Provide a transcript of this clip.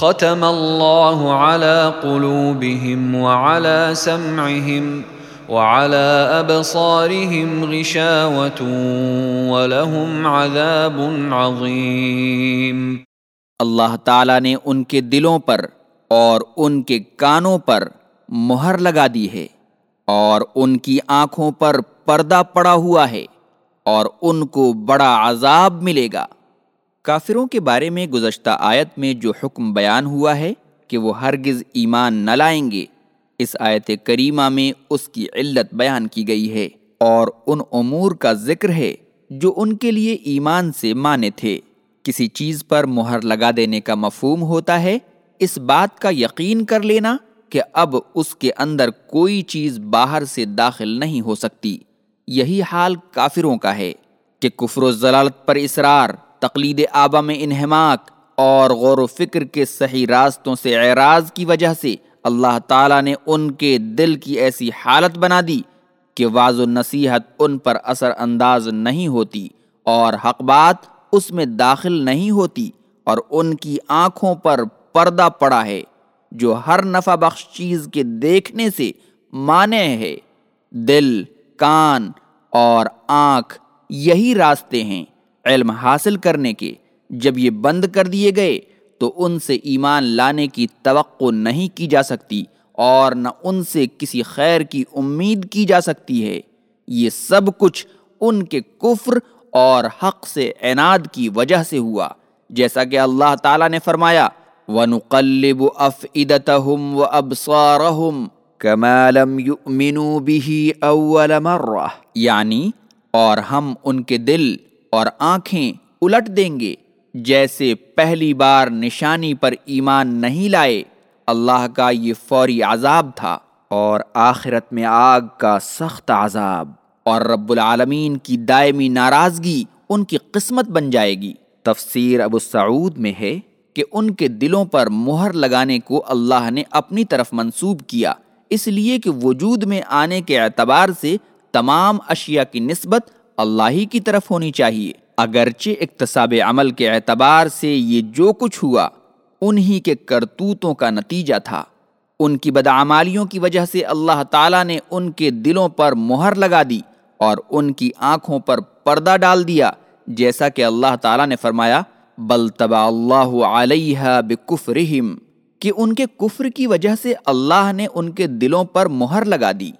ختم اللہ على قلوبهم وعلى سمعهم وعلى ابصارهم غشاوة ولهم عذاب عظیم اللہ تعالیٰ نے ان کے دلوں پر اور ان کے کانوں پر مہر لگا دی ہے اور ان کی آنکھوں پر پردہ پڑا ہوا ہے اور ان کو بڑا عذاب ملے گا۔ کافروں کے بارے میں گزشتہ آیت میں جو حکم بیان ہوا ہے کہ وہ ہرگز ایمان نہ لائیں گے، اس آیت کریمہ میں اس کی علت بیان کی گئی ہے اور ان امور کا ذکر ہے جو ان کے لیے ایمان سے مانے تھے۔ کسی چیز پر مہر لگا دینے کا مفہوم ہوتا ہے، اس بات کا یقین کر لینا کہ اب اس کے اندر کوئی چیز باہر سے داخل نہیں ہو سکتی۔ یہی حال کافروں کا ہے کہ کفر و ضلالت پر اصرار تقلید آبا میں انہماک اور غور و فکر کے صحیح راستوں سے اعراض کی وجہ سے اللہ تعالیٰ نے ان کے دل کی ایسی حالت بنا دی کہ واض و نصیحت ان پر اثر انداز نہیں ہوتی اور حق بات اس میں داخل نہیں ہوتی اور ان کی آنکھوں پر پردہ پڑا ہے جو ہر نفع بخش چیز کے دیکھنے سے مانے ہے۔ دل، کان اور آنکھ یہی راستے ہیں۔ علم حاصل کرنے کے جب یہ بند کر دیے گئے تو ان سے ایمان لانے کی توقع نہیں کی جا سکتی اور نہ ان سے کسی خیر کی امید کی جا سکتی ہے۔ یہ سب کچھ ان کے کفر اور حق سے عناد کی وجہ سے ہوا۔ جیسا کہ اللہ تعالیٰ نے فرمایا، وَنُقَلِّبُ أَفْئِدَتَهُمْ وَأَبْصَارَهُمْ كَمَا لَمْ يُؤْمِنُوا بِهِ أَوَّلَ مَرَّةٍ۔ یعنی اور ہم ان کے دل اور آنکھیں الٹ دیں گے۔ جیسے پہلی بار نشانی پر ایمان نہیں لائے، اللہ کا یہ فوری عذاب تھا اور آخرت میں آگ کا سخت عذاب۔ اور رب العالمین کی دائمی ناراضگی ان کی قسمت بن جائے گی۔ تفسیر ابو سعود میں ہے کہ ان کے دلوں پر مہر لگانے کو اللہ نے اپنی طرف منسوب کیا۔ اس لیے کہ وجود میں آنے کے اعتبار سے تمام اشیاء کی نسبت اللہ ہی کی طرف ہونی چاہیے۔ اگرچہ اقتصاب عمل کے اعتبار سے یہ جو کچھ ہوا، انہی کے کرتوتوں کا نتیجہ تھا۔ ان کی بدعمالیوں کی وجہ سے اللہ تعالیٰ نے ان کے دلوں پر مہر لگا دی اور ان کی آنکھوں پر پردہ ڈال دیا۔ جیسا کہ اللہ تعالیٰ نے فرمایا، بل تبا اللہ علیہ بکفرہم، کہ ان کے کفر کی وجہ سے اللہ نے ان کے دلوں پر مہر لگا دی۔